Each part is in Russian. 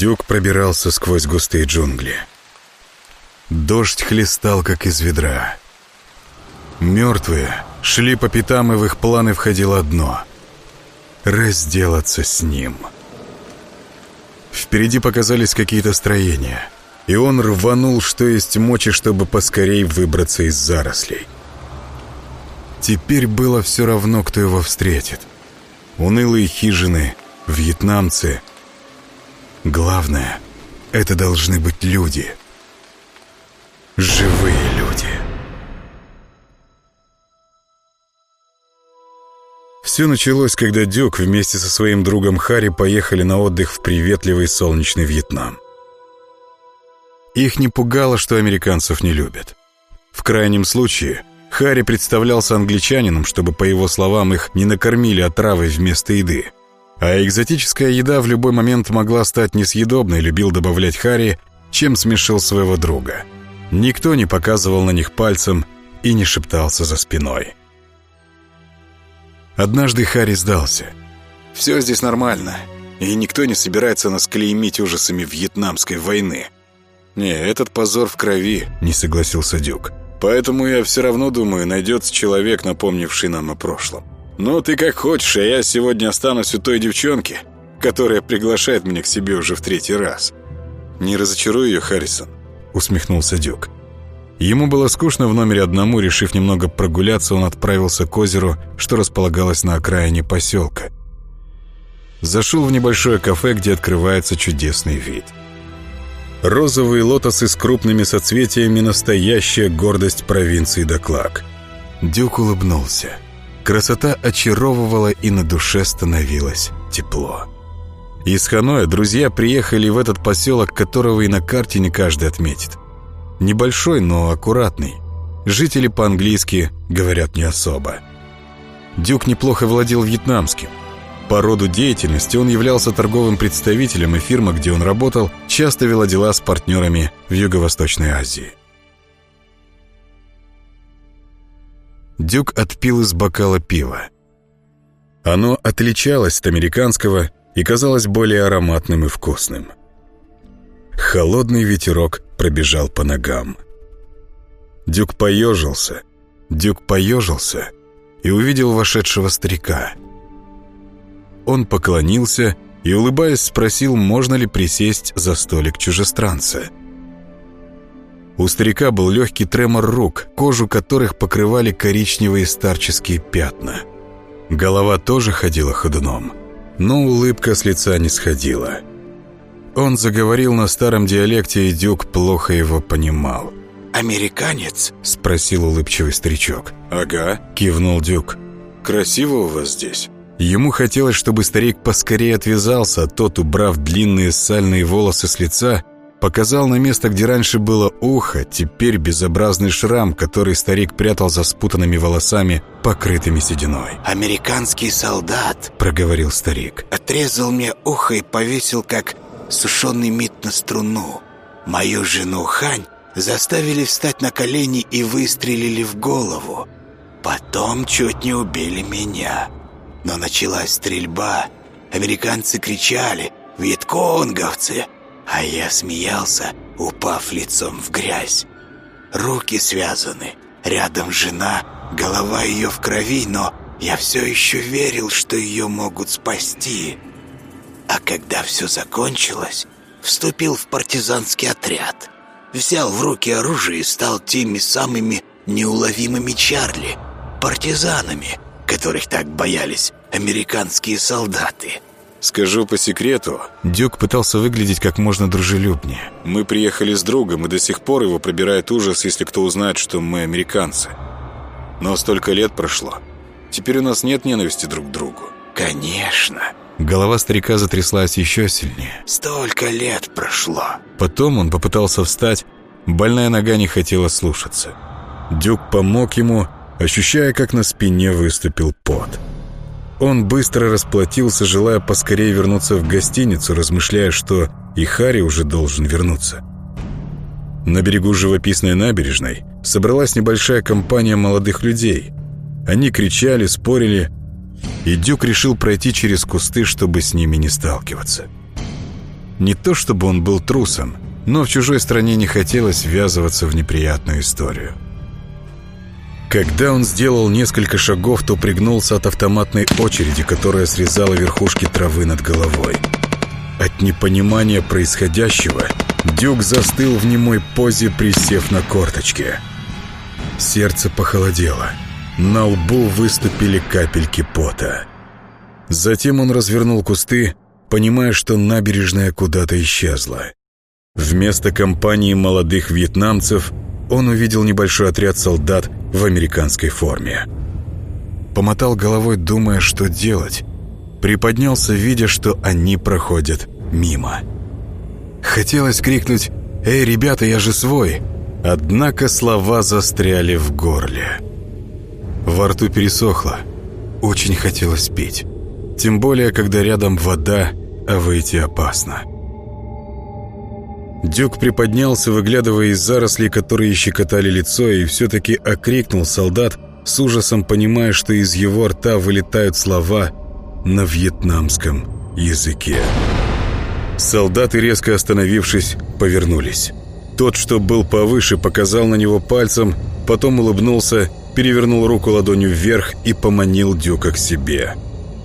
Дюк пробирался сквозь густые джунгли. Дождь хлестал, как из ведра. Мертвые шли по пятам, и в их планы входило одно — разделаться с ним. Впереди показались какие-то строения, и он рванул, что есть мочи, чтобы поскорей выбраться из зарослей. Теперь было все равно, кто его встретит. Унылые хижины, вьетнамцы. Главное, это должны быть люди. Живые люди. Все началось, когда Дюк вместе со своим другом Харри поехали на отдых в приветливый солнечный Вьетнам. Их не пугало, что американцев не любят. В крайнем случае, Харри представлялся англичанином, чтобы, по его словам, их не накормили отравой вместо еды. А экзотическая еда в любой момент могла стать несъедобной, любил добавлять Харри, чем смешил своего друга. Никто не показывал на них пальцем и не шептался за спиной. Однажды Харри сдался. «Все здесь нормально, и никто не собирается нас клеймить ужасами Вьетнамской войны». «Не, этот позор в крови», — не согласился Дюк. Поэтому я все равно думаю, найдется человек, напомнивший нам о прошлом. Ну, ты как хочешь, а я сегодня останусь у той девчонки, которая приглашает меня к себе уже в третий раз. Не разочаруй ее, Харрисон, усмехнулся Дюк. Ему было скучно в номере одному, решив немного прогуляться, он отправился к озеру, что располагалось на окраине поселка. Зашел в небольшое кафе, где открывается чудесный вид – Розовые лотосы с крупными соцветиями – настоящая гордость провинции Доклак. Дюк улыбнулся. Красота очаровывала, и на душе становилось тепло. Из Ханоя друзья приехали в этот поселок, которого и на карте не каждый отметит. Небольшой, но аккуратный. Жители по-английски говорят не особо. Дюк неплохо владел вьетнамским. По роду деятельности он являлся торговым представителем, и фирма, где он работал, часто вела дела с партнерами в Юго-Восточной Азии. Дюк отпил из бокала пива. Оно отличалось от американского и казалось более ароматным и вкусным. Холодный ветерок пробежал по ногам. Дюк поежился, Дюк поежился и увидел вошедшего старика — он поклонился и, улыбаясь, спросил, можно ли присесть за столик чужестранца. У старика был легкий тремор рук, кожу которых покрывали коричневые старческие пятна. Голова тоже ходила ходуном, но улыбка с лица не сходила. Он заговорил на старом диалекте, и Дюк плохо его понимал. «Американец?» — спросил улыбчивый старичок. «Ага», — кивнул Дюк. «Красиво у вас здесь?» Ему хотелось, чтобы старик поскорее отвязался, а тот, убрав длинные сальные волосы с лица, показал на место, где раньше было ухо, теперь безобразный шрам, который старик прятал за спутанными волосами, покрытыми сединой. «Американский солдат», — проговорил старик. «отрезал мне ухо и повесил, как сушеный мид на струну. Мою жену Хань заставили встать на колени и выстрелили в голову. Потом чуть не убили меня». Но началась стрельба. Американцы кричали «Вьетконговцы!» А я смеялся, упав лицом в грязь. Руки связаны, рядом жена, голова ее в крови, но я все еще верил, что ее могут спасти. А когда все закончилось, вступил в партизанский отряд. Взял в руки оружие и стал теми самыми неуловимыми Чарли, партизанами – которых так боялись американские солдаты. Скажу по секрету, Дюк пытался выглядеть как можно дружелюбнее. Мы приехали с другом, и до сих пор его пробирает ужас, если кто узнает, что мы американцы. Но столько лет прошло. Теперь у нас нет ненависти друг к другу. Конечно. Голова старика затряслась еще сильнее. Столько лет прошло. Потом он попытался встать. Больная нога не хотела слушаться. Дюк помог ему, ощущая, как на спине выступил пот. Он быстро расплатился, желая поскорее вернуться в гостиницу, размышляя, что и Харри уже должен вернуться. На берегу живописной набережной собралась небольшая компания молодых людей. Они кричали, спорили, и Дюк решил пройти через кусты, чтобы с ними не сталкиваться. Не то чтобы он был трусом, но в чужой стране не хотелось ввязываться в неприятную историю. Когда он сделал несколько шагов, то пригнулся от автоматной очереди, которая срезала верхушки травы над головой. От непонимания происходящего Дюк застыл в немой позе, присев на корточки. Сердце похолодело. На лбу выступили капельки пота. Затем он развернул кусты, понимая, что набережная куда-то исчезла. Вместо компании молодых вьетнамцев он увидел небольшой отряд солдат в американской форме. Помотал головой, думая, что делать. Приподнялся, видя, что они проходят мимо. Хотелось крикнуть «Эй, ребята, я же свой!» Однако слова застряли в горле. Во рту пересохло. Очень хотелось пить. Тем более, когда рядом вода, а выйти опасно. Дюк приподнялся, выглядывая из зарослей, которые щекотали лицо, и все-таки окрикнул солдат, с ужасом понимая, что из его рта вылетают слова на вьетнамском языке. Солдаты, резко остановившись, повернулись. Тот, что был повыше, показал на него пальцем, потом улыбнулся, перевернул руку ладонью вверх и поманил Дюка к себе.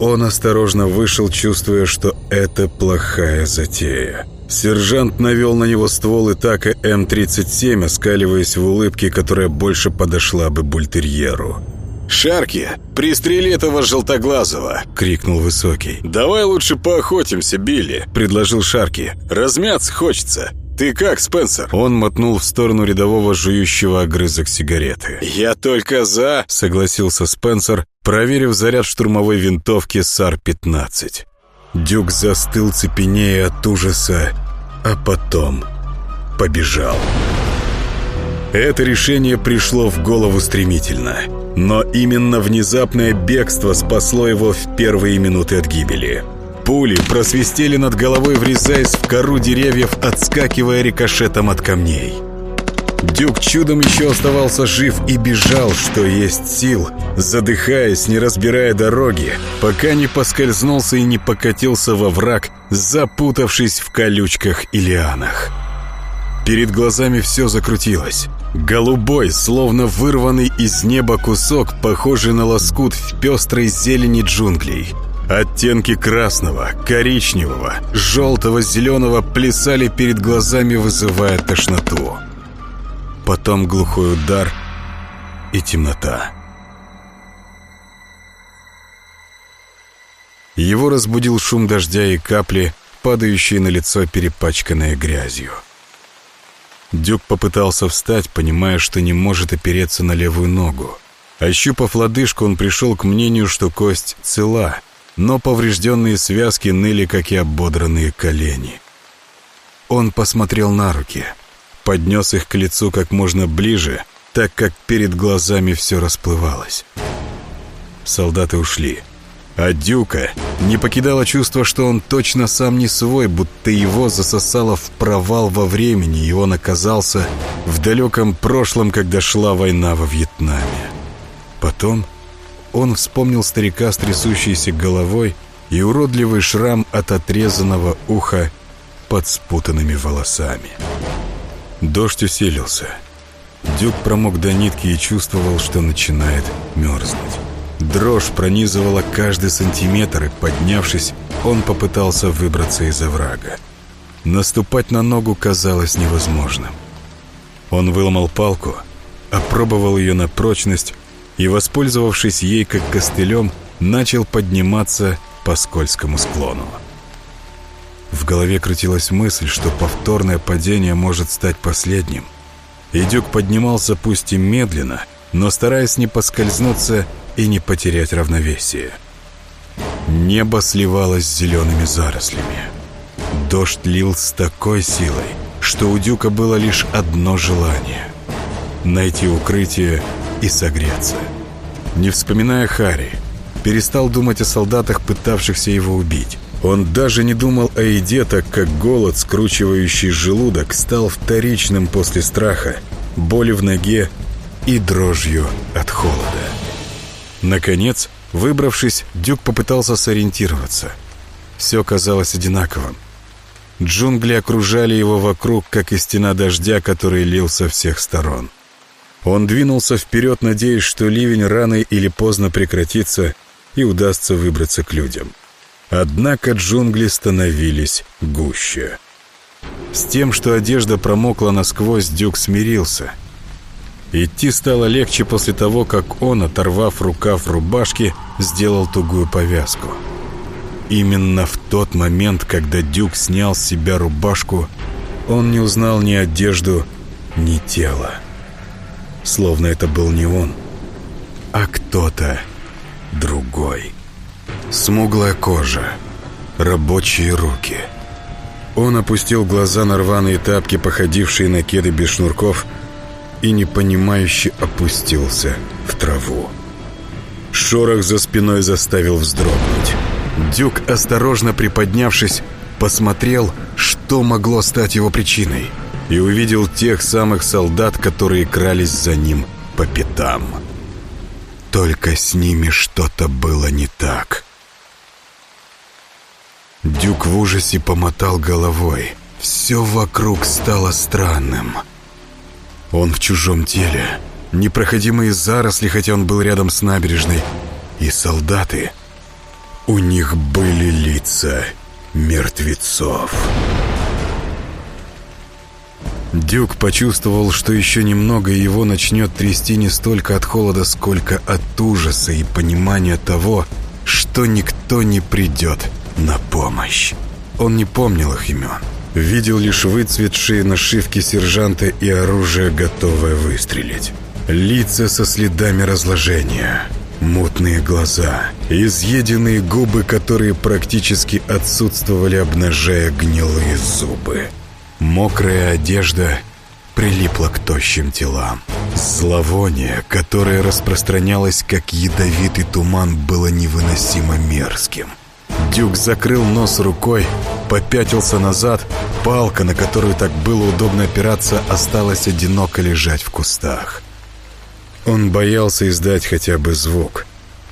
Он осторожно вышел, чувствуя, что это плохая затея. Сержант навел на него ствол и так и М-37, оскаливаясь в улыбке, которая больше подошла бы бультерьеру. «Шарки, пристрели этого желтоглазого!» — крикнул Высокий. «Давай лучше поохотимся, Билли!» — предложил Шарки. «Размяться хочется!» «Ты как, Спенсер?» Он мотнул в сторону рядового жующего огрызок сигареты. «Я только за!» — согласился Спенсер, проверив заряд штурмовой винтовки САР-15. Дюк застыл цепенея от ужаса, а потом побежал. Это решение пришло в голову стремительно — но именно внезапное бегство спасло его в первые минуты от гибели. Пули просвистели над головой, врезаясь в кору деревьев, отскакивая рикошетом от камней. Дюк чудом еще оставался жив и бежал, что есть сил, задыхаясь, не разбирая дороги, пока не поскользнулся и не покатился во враг, запутавшись в колючках и лианах. Перед глазами все закрутилось. Голубой, словно вырванный из неба кусок, похожий на лоскут в пестрой зелени джунглей. Оттенки красного, коричневого, желтого, зеленого плясали перед глазами, вызывая тошноту. Потом глухой удар и темнота. Его разбудил шум дождя и капли, падающие на лицо, перепачканное грязью. Дюк попытался встать, понимая, что не может опереться на левую ногу. Ощупав лодыжку, он пришел к мнению, что кость цела, но поврежденные связки ныли, как и ободранные колени. Он посмотрел на руки, поднес их к лицу как можно ближе, так как перед глазами все расплывалось. Солдаты ушли. А Дюка не покидало чувство, что он точно сам не свой, будто его засосало в провал во времени, и он оказался в далеком прошлом, когда шла война во Вьетнаме. Потом он вспомнил старика с трясущейся головой и уродливый шрам от отрезанного уха под спутанными волосами. Дождь усилился. Дюк промок до нитки и чувствовал, что начинает мерзнуть. Дрожь пронизывала каждый сантиметр, и, поднявшись, он попытался выбраться из оврага. Наступать на ногу казалось невозможным. Он выломал палку, опробовал ее на прочность и, воспользовавшись ей как костылем, начал подниматься по скользкому склону. В голове крутилась мысль, что повторное падение может стать последним. Идюк поднимался пусть и медленно, но стараясь не поскользнуться и не потерять равновесие. Небо сливалось с зелеными зарослями. Дождь лил с такой силой, что у Дюка было лишь одно желание — найти укрытие и согреться. Не вспоминая Хари, перестал думать о солдатах, пытавшихся его убить. Он даже не думал о еде, так как голод, скручивающий желудок, стал вторичным после страха, боли в ноге и дрожью от холода. Наконец, выбравшись, Дюк попытался сориентироваться. Все казалось одинаковым. Джунгли окружали его вокруг, как и стена дождя, который лил со всех сторон. Он двинулся вперед, надеясь, что ливень рано или поздно прекратится и удастся выбраться к людям. Однако джунгли становились гуще. С тем, что одежда промокла насквозь, Дюк смирился. Идти стало легче после того, как он, оторвав рукав рубашки, сделал тугую повязку. Именно в тот момент, когда Дюк снял с себя рубашку, он не узнал ни одежду, ни тело. Словно это был не он, а кто-то другой. Смуглая кожа, рабочие руки. Он опустил глаза на рваные тапки, походившие на кеды без шнурков, и непонимающе опустился в траву. Шорох за спиной заставил вздрогнуть. Дюк, осторожно приподнявшись, посмотрел, что могло стать его причиной, и увидел тех самых солдат, которые крались за ним по пятам. Только с ними что-то было не так. Дюк в ужасе помотал головой. Все вокруг стало странным. Он в чужом теле. Непроходимые заросли, хотя он был рядом с набережной. И солдаты — у них были лица мертвецов. Дюк почувствовал, что еще немного его начнет трясти не столько от холода, сколько от ужаса и понимания того, что никто не придет на помощь. Он не помнил их имен. Видел лишь выцветшие нашивки сержанта и оружие, готовое выстрелить. Лица со следами разложения – Мутные глаза, изъеденные губы, которые практически отсутствовали, обнажая гнилые зубы. Мокрая одежда прилипла к тощим телам. Зловоние, которое распространялось как ядовитый туман, было невыносимо мерзким. Дюк закрыл нос рукой, попятился назад. Палка, на которую так было удобно опираться, осталась одиноко лежать в кустах. Он боялся издать хотя бы звук,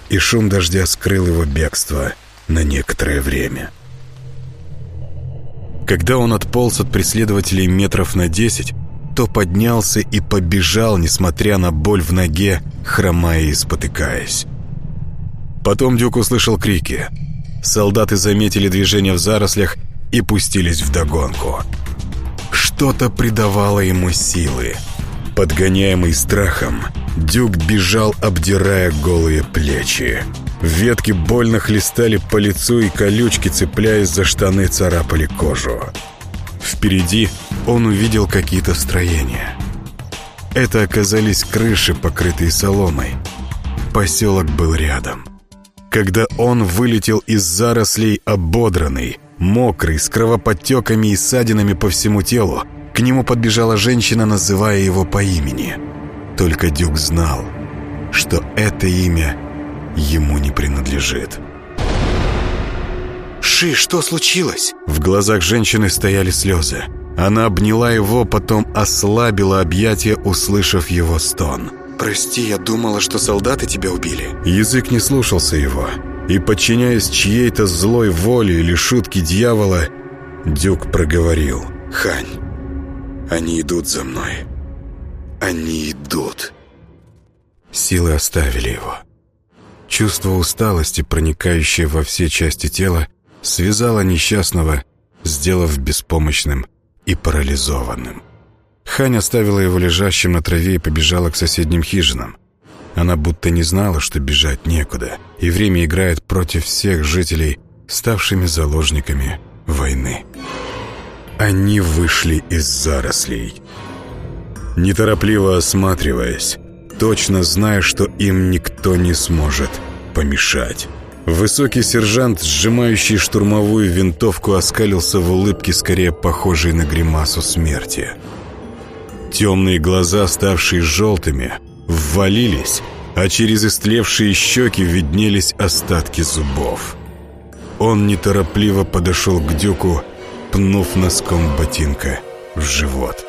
и шум дождя скрыл его бегство на некоторое время. Когда он отполз от преследователей метров на десять, то поднялся и побежал, несмотря на боль в ноге, хромая и спотыкаясь. Потом Дюк услышал крики. Солдаты заметили движение в зарослях и пустились в догонку. Что-то придавало ему силы. Подгоняемый страхом, Дюк бежал, обдирая голые плечи. Ветки больно хлестали по лицу, и колючки, цепляясь за штаны, царапали кожу. Впереди он увидел какие-то строения. Это оказались крыши, покрытые соломой. Поселок был рядом. Когда он вылетел из зарослей ободранный, мокрый, с кровоподтеками и ссадинами по всему телу, к нему подбежала женщина, называя его по имени. Только Дюк знал, что это имя ему не принадлежит. «Ши, что случилось?» В глазах женщины стояли слезы. Она обняла его, потом ослабила объятия, услышав его стон. «Прости, я думала, что солдаты тебя убили». Язык не слушался его. И, подчиняясь чьей-то злой воле или шутке дьявола, Дюк проговорил. «Хань, они идут за мной. Они идут. Силы оставили его. Чувство усталости, проникающее во все части тела, связало несчастного, сделав беспомощным и парализованным. Хань оставила его лежащим на траве и побежала к соседним хижинам. Она будто не знала, что бежать некуда, и время играет против всех жителей, ставшими заложниками войны. Они вышли из зарослей. Неторопливо осматриваясь, точно зная, что им никто не сможет помешать. Высокий сержант, сжимающий штурмовую винтовку, оскалился в улыбке, скорее похожей на гримасу смерти. Темные глаза, ставшие желтыми, ввалились, а через истлевшие щеки виднелись остатки зубов. Он неторопливо подошел к Дюку пнув носком ботинка в живот.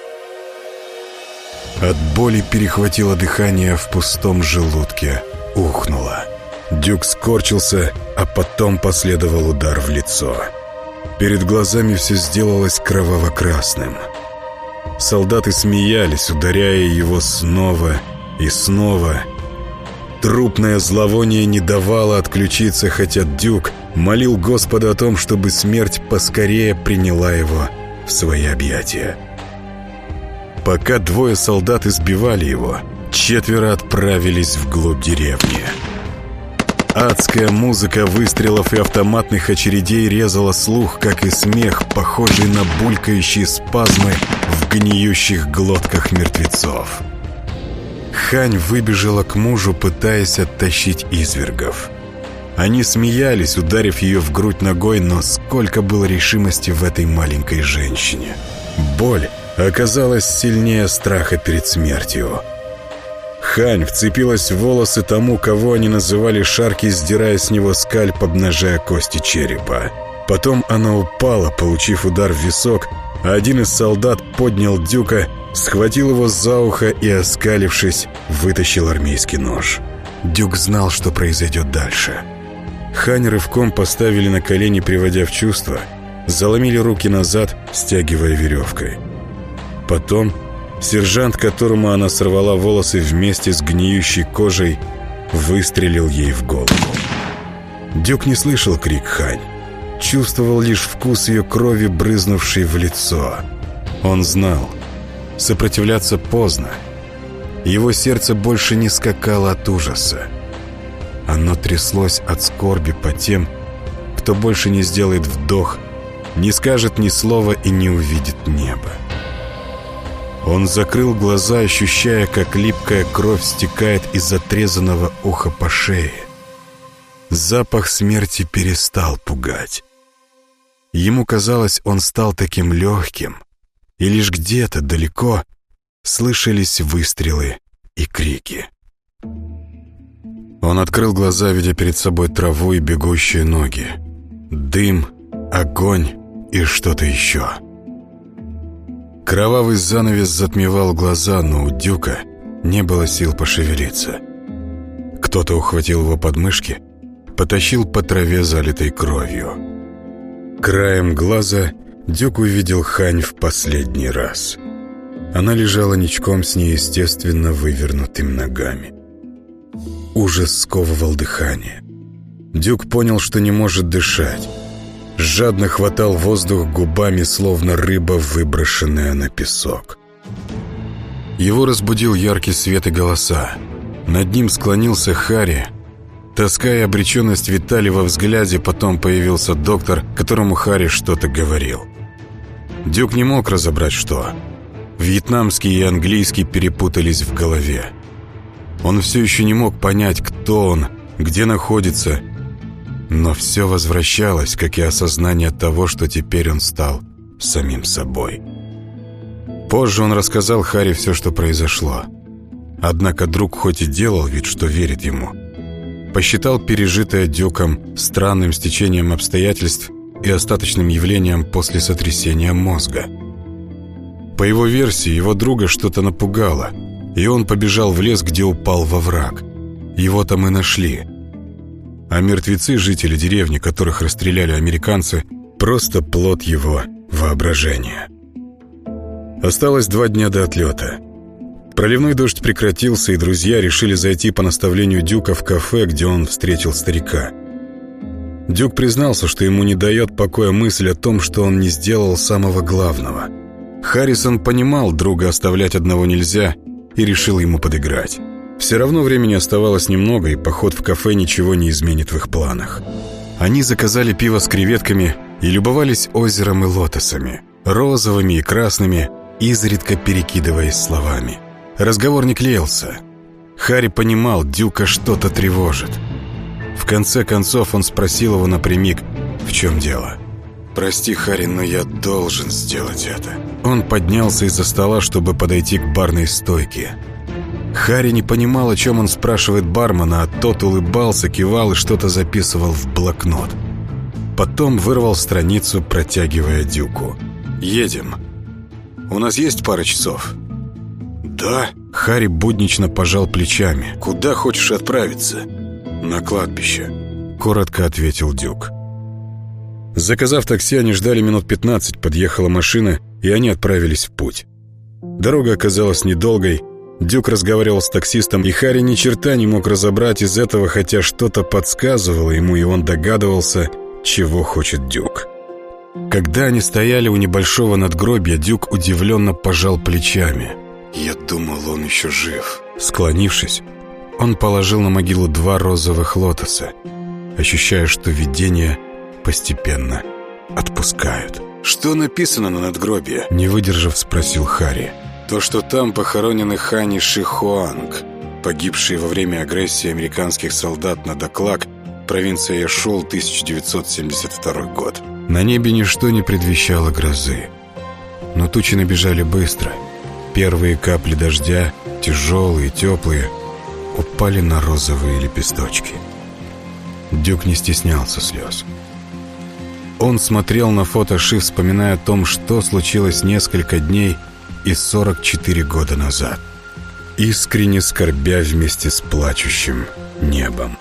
От боли перехватило дыхание в пустом желудке, ухнуло. Дюк скорчился, а потом последовал удар в лицо. Перед глазами все сделалось кроваво-красным. Солдаты смеялись, ударяя его снова и снова. Трупное зловоние не давало отключиться, хотя Дюк молил Господа о том, чтобы смерть поскорее приняла его в свои объятия. Пока двое солдат избивали его, четверо отправились вглубь деревни. Адская музыка выстрелов и автоматных очередей резала слух, как и смех, похожий на булькающие спазмы гниющих глотках мертвецов. Хань выбежала к мужу, пытаясь оттащить извергов. Они смеялись, ударив ее в грудь ногой, но сколько было решимости в этой маленькой женщине. Боль оказалась сильнее страха перед смертью. Хань вцепилась в волосы тому, кого они называли Шарки, сдирая с него скальп, обнажая кости черепа. Потом она упала, получив удар в висок, один из солдат поднял Дюка, схватил его за ухо и, оскалившись, вытащил армейский нож. Дюк знал, что произойдет дальше. Хань рывком поставили на колени, приводя в чувство, заломили руки назад, стягивая веревкой. Потом Сержант, которому она сорвала волосы вместе с гниющей кожей, выстрелил ей в голову. Дюк не слышал крик Хань. Чувствовал лишь вкус ее крови, брызнувшей в лицо. Он знал. Сопротивляться поздно. Его сердце больше не скакало от ужаса. Оно тряслось от скорби по тем, кто больше не сделает вдох, не скажет ни слова и не увидит небо. Он закрыл глаза, ощущая, как липкая кровь стекает из отрезанного уха по шее. Запах смерти перестал пугать. Ему казалось, он стал таким легким, и лишь где-то далеко слышались выстрелы и крики. Он открыл глаза, видя перед собой траву и бегущие ноги. Дым, огонь и что-то еще. Кровавый занавес затмевал глаза, но у Дюка не было сил пошевелиться. Кто-то ухватил его подмышки, потащил по траве, залитой кровью. Краем глаза Дюк увидел Хань в последний раз. Она лежала ничком с неестественно вывернутыми ногами. Ужас сковывал дыхание. Дюк понял, что не может дышать жадно хватал воздух губами, словно рыба, выброшенная на песок. Его разбудил яркий свет и голоса. Над ним склонился Харри. Тоска и обреченность витали во взгляде, потом появился доктор, которому Харри что-то говорил. Дюк не мог разобрать, что. Вьетнамский и английский перепутались в голове. Он все еще не мог понять, кто он, где находится но все возвращалось, как и осознание того, что теперь он стал самим собой. Позже он рассказал Хари все, что произошло. Однако друг хоть и делал вид, что верит ему, посчитал пережитое Дюком странным стечением обстоятельств и остаточным явлением после сотрясения мозга. По его версии, его друга что-то напугало, и он побежал в лес, где упал во враг. Его там и нашли – а мертвецы, жители деревни, которых расстреляли американцы, просто плод его воображения. Осталось два дня до отлета. Проливной дождь прекратился, и друзья решили зайти по наставлению Дюка в кафе, где он встретил старика. Дюк признался, что ему не дает покоя мысль о том, что он не сделал самого главного. Харрисон понимал, друга оставлять одного нельзя, и решил ему подыграть. Все равно времени оставалось немного, и поход в кафе ничего не изменит в их планах. Они заказали пиво с креветками и любовались озером и лотосами, розовыми и красными, изредка перекидываясь словами. Разговор не клеился. Харри понимал, Дюка что-то тревожит. В конце концов он спросил его напрямик, в чем дело. «Прости, Харри, но я должен сделать это». Он поднялся из-за стола, чтобы подойти к барной стойке. Харри не понимал, о чем он спрашивает бармена, а тот улыбался, кивал и что-то записывал в блокнот. Потом вырвал страницу, протягивая Дюку. «Едем. У нас есть пара часов?» «Да». Харри буднично пожал плечами. «Куда хочешь отправиться?» «На кладбище», — коротко ответил Дюк. Заказав такси, они ждали минут 15, подъехала машина, и они отправились в путь. Дорога оказалась недолгой, Дюк разговаривал с таксистом, и Харри ни черта не мог разобрать из этого, хотя что-то подсказывало ему, и он догадывался, чего хочет Дюк. Когда они стояли у небольшого надгробия, Дюк удивленно пожал плечами. «Я думал, он еще жив». Склонившись, он положил на могилу два розовых лотоса, ощущая, что видения постепенно отпускают. «Что написано на надгробии?» Не выдержав, спросил Харри. То, что там похоронены Хани Шихуанг, погибшие во время агрессии американских солдат на Доклак, провинция Яшол, 1972 год. На небе ничто не предвещало грозы. Но тучи набежали быстро. Первые капли дождя, тяжелые, теплые, упали на розовые лепесточки. Дюк не стеснялся слез. Он смотрел на фото Ши, вспоминая о том, что случилось несколько дней и 44 года назад, искренне скорбя вместе с плачущим небом.